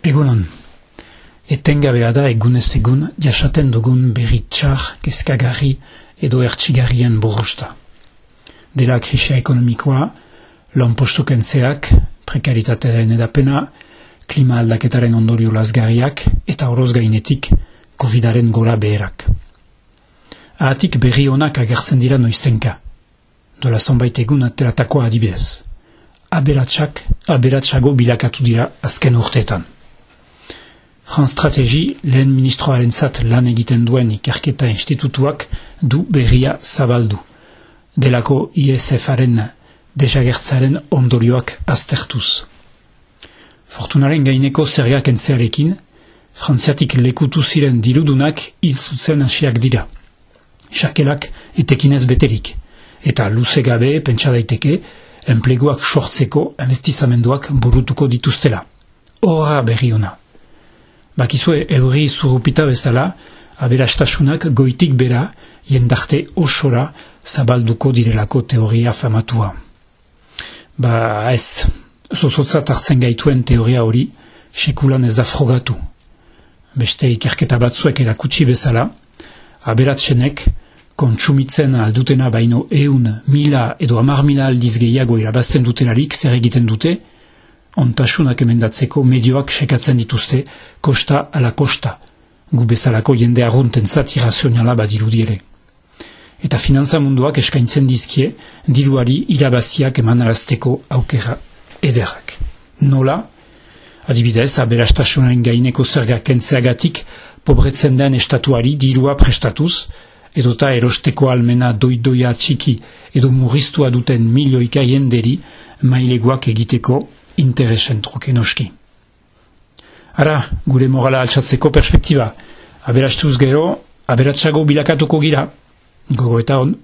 Egunon, etengabea da egunez egun jasaten dugun berritxar, kezkagarri edo ertsigarrien borrosta. Dela krisia ekonomikoa, lon postu kentzeak, prekaritatearen edapena, klima aldaketaren ondorio lasgarriak eta oroz gainetik COVID-aren gora beherak. Ahatik berri honak agertzen dira noiztenka. Dola zonbait egun ateratako adibidez. Aberatsak, aberatsago bilakatu dira azken urteetan. France Strategi lehen ministroaren zat lan egiten duen ikerketa institutuak du berria zabaldu. Delako ISF-aren desagertzaren ondorioak aztertuz. Fortunaren gaineko zergak entzearekin, frantziatik lekutu ziren dirudunak hilzutzen hasiak dira. Xakelak etekinez beterik, eta luze gabe pentsa daiteke enpleguak sortzeko investizamenduak burutuko dituztela. Horra berri ona. Bakizue eurri zurupita bezala, aberastasunak goitik bera, jendarte osora zabalduko direlako teoria famatua. Ba ez, zozotzat hartzen gaituen teoria hori, sekulan ez da frogatu. Beste ikerketa batzuek erakutsi bezala, aberatzenek, kontsumitzen aldutena baino eun, mila edo amar mila aldiz gehiago irabazten dutelarik zer egiten dute, ontasunak emendatzeko medioak sekatzen dituzte kosta ala kosta, gu bezalako jende arrunten zati razionala badirudiere. Eta finantza munduak eskaintzen dizkie diruari irabaziak emanarazteko aukera ederrak. Nola, adibidez, aberastasunen gaineko zerga kentzeagatik pobretzen den estatuari dirua prestatuz, edota erosteko almena doidoia txiki edo murriztua duten milioika jenderi maileguak egiteko interesen truke noski. Ara, gure morala altsatzeko perspektiba, aberastuz gero, aberatsago bilakatuko gira, gogo eta on.